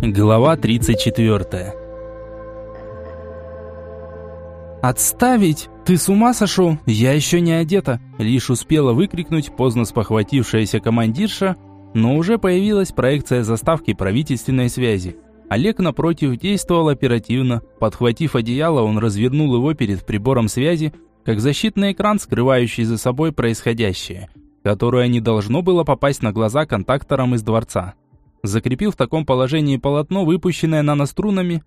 Глава 34 «Отставить! Ты с ума сошел? Я еще не одета!» Лишь успела выкрикнуть поздно спохватившаяся командирша, но уже появилась проекция заставки правительственной связи. Олег, напротив, действовал оперативно. Подхватив одеяло, он развернул его перед прибором связи, как защитный экран, скрывающий за собой происходящее, которое не должно было попасть на глаза контакторам из дворца. Закрепил в таком положении полотно, выпущенное нанострунами,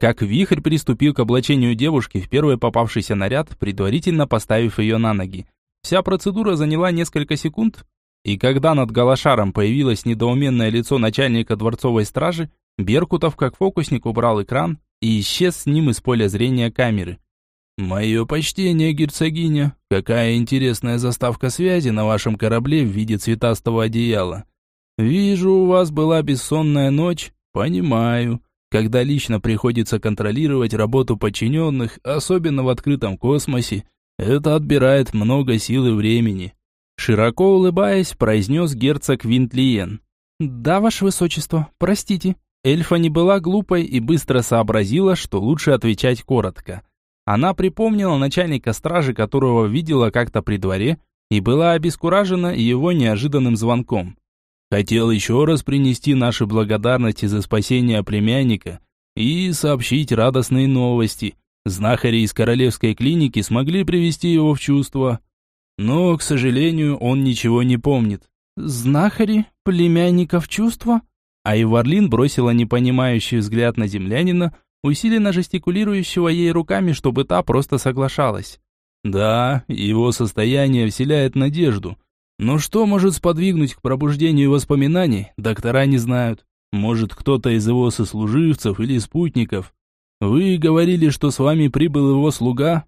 как вихрь приступил к облачению девушки в первый попавшийся наряд, предварительно поставив ее на ноги. Вся процедура заняла несколько секунд, и когда над Галашаром появилось недоуменное лицо начальника дворцовой стражи, Беркутов как фокусник убрал экран и исчез с ним из поля зрения камеры. «Мое почтение, герцогиня. Какая интересная заставка связи на вашем корабле в виде цветастого одеяла. Вижу, у вас была бессонная ночь. Понимаю. Когда лично приходится контролировать работу подчиненных, особенно в открытом космосе, это отбирает много сил и времени. Широко улыбаясь, произнес герцог Винтлиен. «Да, ваше высочество, простите». Эльфа не была глупой и быстро сообразила, что лучше отвечать коротко. Она припомнила начальника стражи, которого видела как-то при дворе, и была обескуражена его неожиданным звонком. Хотел еще раз принести наши благодарности за спасение племянника и сообщить радостные новости. Знахари из королевской клиники смогли привести его в чувство. Но, к сожалению, он ничего не помнит. «Знахари? Племянника в чувство?» А Иварлин бросила непонимающий взгляд на землянина, усиленно жестикулирующего ей руками, чтобы та просто соглашалась. «Да, его состояние вселяет надежду, но что может сподвигнуть к пробуждению воспоминаний, доктора не знают. Может, кто-то из его сослуживцев или спутников. Вы говорили, что с вами прибыл его слуга?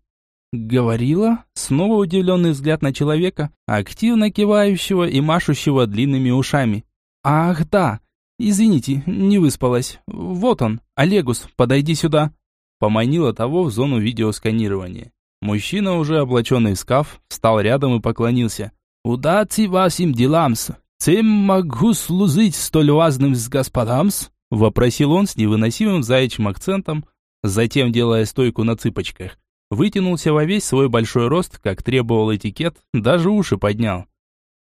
Говорила? Снова удивленный взгляд на человека, активно кивающего и машущего длинными ушами. Ах, да. Извините, не выспалась. Вот он, Олегус, подойди сюда. Поманила того в зону видеосканирования. Мужчина, уже облаченный в скаф, встал рядом и поклонился. «Удачи вашим делам-с! Чем могу служить столь важным с господам-с?» Вопросил он с невыносимым заячьим акцентом, затем, делая стойку на цыпочках, вытянулся во весь свой большой рост, как требовал этикет, даже уши поднял.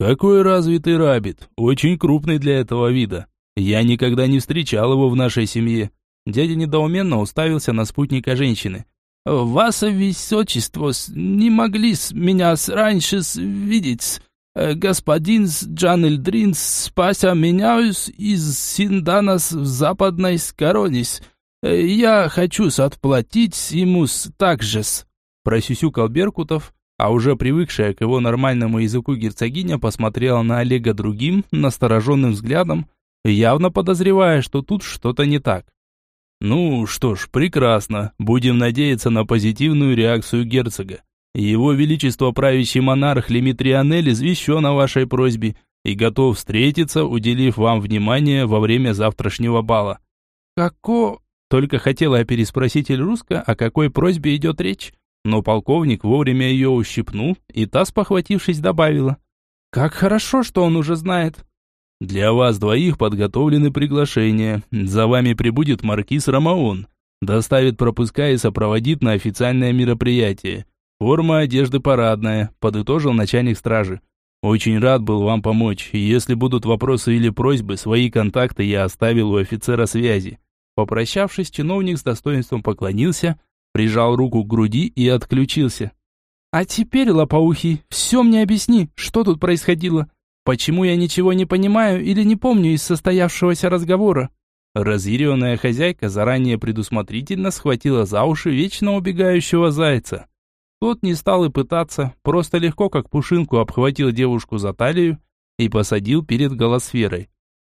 «Какой развитый рабит, очень крупный для этого вида. Я никогда не встречал его в нашей семье». Дядя недоуменно уставился на спутника женщины. «Ваше высочество, не могли меня раньше видеть. Э, господин Джан Эльдрин спася меня из Синданас в западной Скоронис. Э, я хочу отплатить ему также с...» Просюсюкал Беркутов, а уже привыкшая к его нормальному языку герцогиня посмотрела на Олега другим, настороженным взглядом, явно подозревая, что тут что-то не так. «Ну что ж, прекрасно. Будем надеяться на позитивную реакцию герцога. Его Величество правящий монарх Лимитрианель извещен о вашей просьбе и готов встретиться, уделив вам внимание во время завтрашнего бала». «Како...» Только хотела переспросить Эльруска, о какой просьбе идет речь, но полковник вовремя ее ущипнул, и та, спохватившись, добавила. «Как хорошо, что он уже знает». «Для вас двоих подготовлены приглашения. За вами прибудет маркиз Ромаон. Доставит пропуска и сопроводит на официальное мероприятие. «Форма одежды парадная», – подытожил начальник стражи. «Очень рад был вам помочь. Если будут вопросы или просьбы, свои контакты я оставил у офицера связи». Попрощавшись, чиновник с достоинством поклонился, прижал руку к груди и отключился. «А теперь, лопоухий, все мне объясни, что тут происходило? Почему я ничего не понимаю или не помню из состоявшегося разговора?» Разъяренная хозяйка заранее предусмотрительно схватила за уши вечно убегающего зайца. Тот не стал и пытаться, просто легко, как пушинку, обхватил девушку за талию и посадил перед голосферой.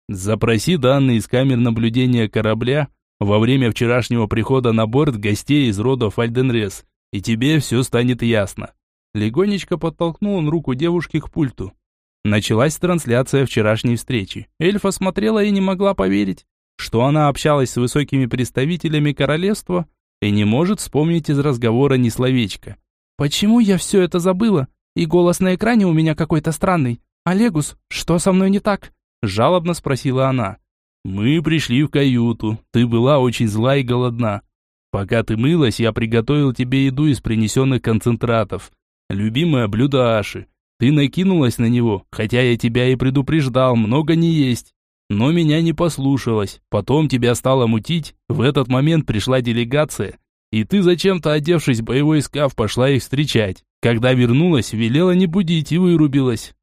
Запроси данные из камер наблюдения корабля во время вчерашнего прихода на борт гостей из рода Фальденрес, и тебе все станет ясно. Легонечко подтолкнул он руку девушки к пульту. Началась трансляция вчерашней встречи. Эльфа смотрела и не могла поверить, что она общалась с высокими представителями королевства и не может вспомнить из разговора ни словечко. Почему я все это забыла? И голос на экране у меня какой-то странный. Олегус, что со мной не так? Жалобно спросила она. Мы пришли в каюту. Ты была очень зла и голодна. Пока ты мылась, я приготовил тебе еду из принесенных концентратов. Любимое блюдо Аши. Ты накинулась на него, хотя я тебя и предупреждал, много не есть. Но меня не послушалась. Потом тебя стало мутить. В этот момент пришла делегация. И ты зачем-то, одевшись в боевой скаф, пошла их встречать. Когда вернулась, велела не будить и вырубилась.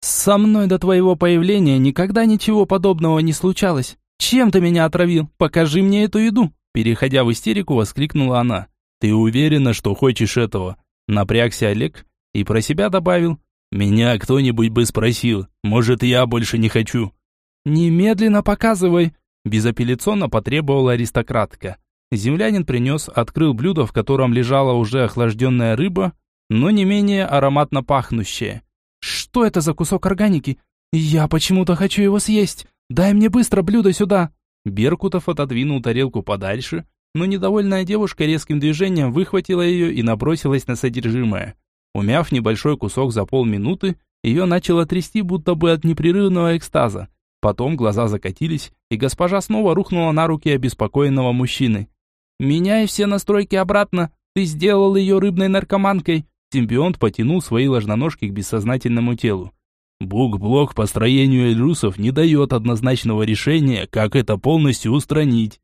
Со мной до твоего появления никогда ничего подобного не случалось. Чем ты меня отравил? Покажи мне эту еду. Переходя в истерику, воскликнула она. Ты уверена, что хочешь этого? Напрягся Олег и про себя добавил. Меня кто-нибудь бы спросил. Может, я больше не хочу. Немедленно показывай. Безапелляционно потребовала аристократка. Землянин принес, открыл блюдо, в котором лежала уже охлажденная рыба, но не менее ароматно пахнущая. Что это за кусок органики? Я почему-то хочу его съесть. Дай мне быстро блюдо сюда. Беркутов отодвинул тарелку подальше, но недовольная девушка резким движением выхватила ее и набросилась на содержимое. Умяв небольшой кусок за полминуты, ее начало трясти будто бы от непрерывного экстаза. Потом глаза закатились, и госпожа снова рухнула на руки обеспокоенного мужчины. «Меняй все настройки обратно, ты сделал ее рыбной наркоманкой. Симбионт потянул свои ложноножки к бессознательному телу. Бук-блок по строению эльрусов не дает однозначного решения, как это полностью устранить.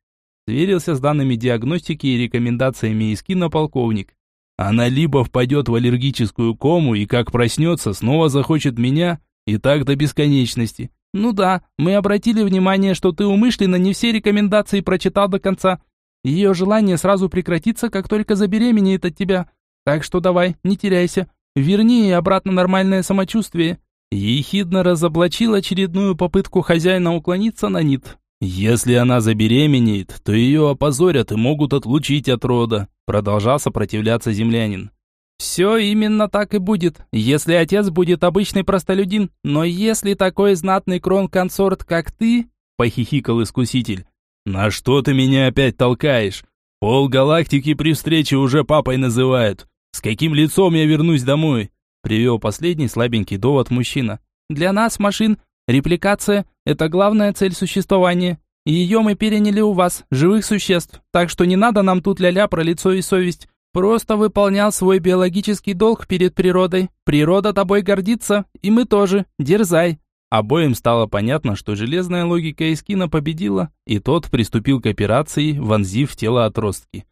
Сверился с данными диагностики и рекомендациями Искина полковник. Она либо впадет в аллергическую кому и как проснется, снова захочет меня, и так до бесконечности. Ну да, мы обратили внимание, что ты умышленно не все рекомендации прочитал до конца. Ее желание сразу прекратится, как только забеременеет от тебя. Так что давай, не теряйся. Верни ей обратно нормальное самочувствие. Ехидно разоблачил очередную попытку хозяина уклониться на нит. Если она забеременеет, то ее опозорят и могут отлучить от рода, продолжал сопротивляться землянин. Все именно так и будет, если отец будет обычный простолюдин, но если такой знатный крон-консорт, как ты, похихикал искуситель. На что ты меня опять толкаешь? Пол галактики при встрече уже папой называют. С каким лицом я вернусь домой? Привел последний слабенький довод мужчина. Для нас, машин, репликация – это главная цель существования. Ее мы переняли у вас, живых существ. Так что не надо нам тут ля-ля про лицо и совесть. Просто выполнял свой биологический долг перед природой. Природа тобой гордится, и мы тоже. Дерзай. Обоим стало понятно, что железная логика Искина победила, и тот приступил к операции, вонзив в тело отростки.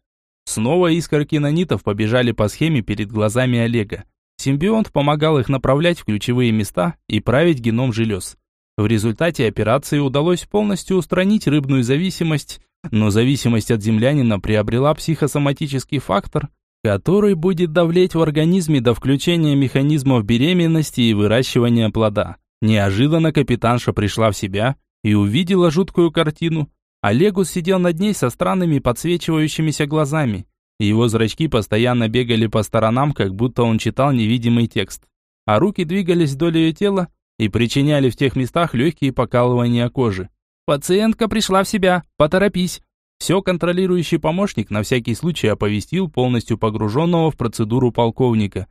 Снова искорки нанитов побежали по схеме перед глазами Олега. Симбионт помогал их направлять в ключевые места и править геном желез. В результате операции удалось полностью устранить рыбную зависимость, но зависимость от землянина приобрела психосоматический фактор, который будет давлеть в организме до включения механизмов беременности и выращивания плода. Неожиданно капитанша пришла в себя и увидела жуткую картину. Олегус сидел над ней со странными подсвечивающимися глазами. Его зрачки постоянно бегали по сторонам, как будто он читал невидимый текст. А руки двигались вдоль ее тела и причиняли в тех местах легкие покалывания кожи. «Пациентка пришла в себя, поторопись!» Все контролирующий помощник на всякий случай оповестил полностью погруженного в процедуру полковника.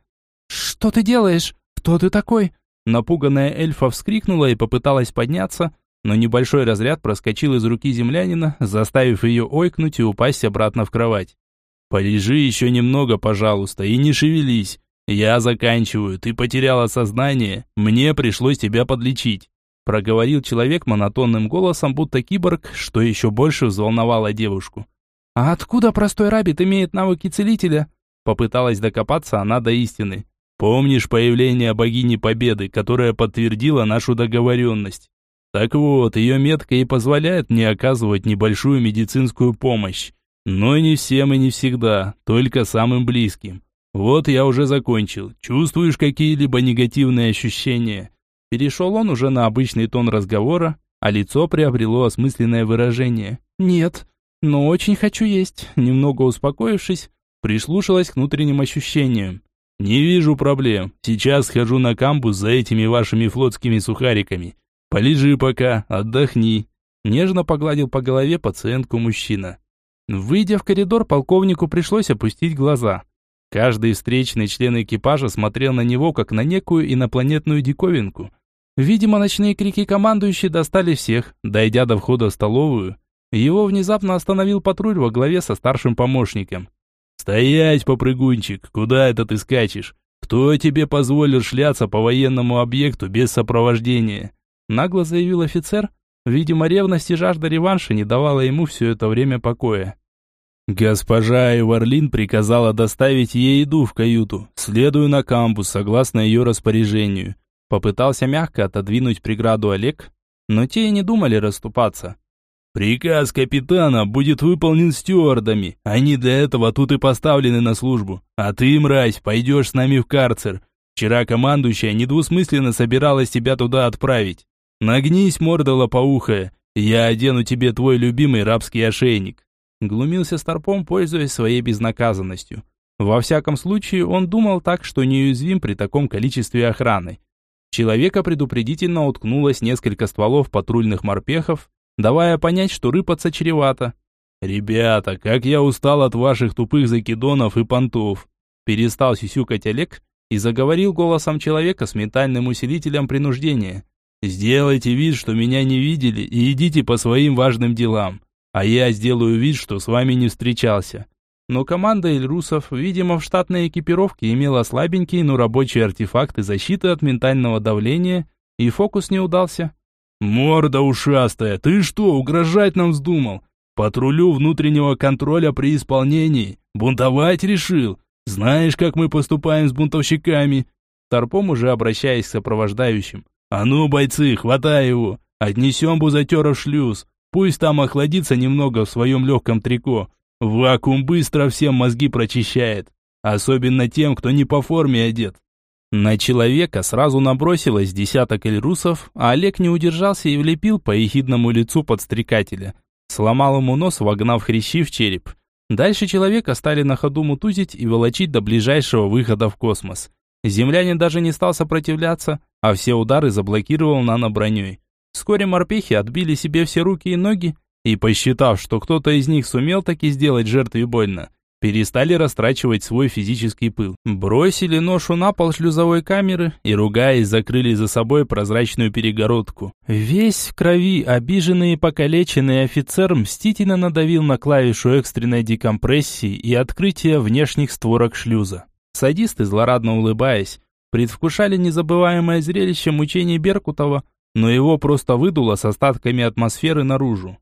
«Что ты делаешь? Кто ты такой?» Напуганная эльфа вскрикнула и попыталась подняться, но небольшой разряд проскочил из руки землянина, заставив ее ойкнуть и упасть обратно в кровать. «Полежи еще немного, пожалуйста, и не шевелись. Я заканчиваю, ты потеряла сознание, мне пришлось тебя подлечить», проговорил человек монотонным голосом, будто киборг, что еще больше взволновало девушку. «А откуда простой рабит имеет навыки целителя?» Попыталась докопаться она до истины. Помнишь появление богини Победы, которая подтвердила нашу договоренность? Так вот, ее метка и позволяет мне оказывать небольшую медицинскую помощь. Но не всем и не всегда, только самым близким. Вот я уже закончил. Чувствуешь какие-либо негативные ощущения? Перешел он уже на обычный тон разговора, а лицо приобрело осмысленное выражение. Нет, но очень хочу есть. Немного успокоившись, прислушалась к внутренним ощущениям. «Не вижу проблем. Сейчас схожу на камбус за этими вашими флотскими сухариками. Полежи пока, отдохни». Нежно погладил по голове пациентку мужчина. Выйдя в коридор, полковнику пришлось опустить глаза. Каждый встречный член экипажа смотрел на него, как на некую инопланетную диковинку. Видимо, ночные крики командующие достали всех. Дойдя до входа в столовую, его внезапно остановил патруль во главе со старшим помощником. «Стоять, попрыгунчик! Куда это ты скачешь? Кто тебе позволил шляться по военному объекту без сопровождения?» Нагло заявил офицер. Видимо, ревность и жажда реванша не давала ему все это время покоя. Госпожа Эварлин приказала доставить ей еду в каюту. Следую на камбус, согласно ее распоряжению. Попытался мягко отодвинуть преграду Олег, но те и не думали расступаться. «Приказ капитана будет выполнен стюардами. Они для этого тут и поставлены на службу. А ты, мразь, пойдешь с нами в карцер. Вчера командующая недвусмысленно собиралась тебя туда отправить. Нагнись, морда лопоухая, я одену тебе твой любимый рабский ошейник». Глумился Старпом, пользуясь своей безнаказанностью. Во всяком случае, он думал так, что неуязвим при таком количестве охраны. Человека предупредительно уткнулось несколько стволов патрульных морпехов, давая понять, что рыпаться чревато. «Ребята, как я устал от ваших тупых закидонов и понтов!» Перестал сюсюкать Олег и заговорил голосом человека с ментальным усилителем принуждения. «Сделайте вид, что меня не видели и идите по своим важным делам, а я сделаю вид, что с вами не встречался но команда Эльрусов, видимо, в штатной экипировке имела слабенькие, но рабочие артефакты защиты от ментального давления, и фокус не удался. «Морда ушастая, ты что, угрожать нам вздумал? Патрулю внутреннего контроля при исполнении. Бунтовать решил? Знаешь, как мы поступаем с бунтовщиками?» Торпом уже обращаясь к сопровождающим. «А ну, бойцы, хватай его! Отнесем бузатера в шлюз. Пусть там охладится немного в своем легком трико. Вакуум быстро всем мозги прочищает, особенно тем, кто не по форме одет. На человека сразу набросилось десяток эльрусов, а Олег не удержался и влепил по ехидному лицу подстрекателя. Сломал ему нос, вогнав хрящи в череп. Дальше человека стали на ходу мутузить и волочить до ближайшего выхода в космос. Землянин даже не стал сопротивляться, а все удары заблокировал нано-броней. Вскоре морпехи отбили себе все руки и ноги и, посчитав, что кто-то из них сумел таки сделать жертве больно, перестали растрачивать свой физический пыл. Бросили ношу на пол шлюзовой камеры и, ругаясь, закрыли за собой прозрачную перегородку. Весь в крови, обиженный и покалеченный офицер мстительно надавил на клавишу экстренной декомпрессии и открытия внешних створок шлюза. Садисты, злорадно улыбаясь, предвкушали незабываемое зрелище мучений Беркутова, но его просто выдуло с остатками атмосферы наружу.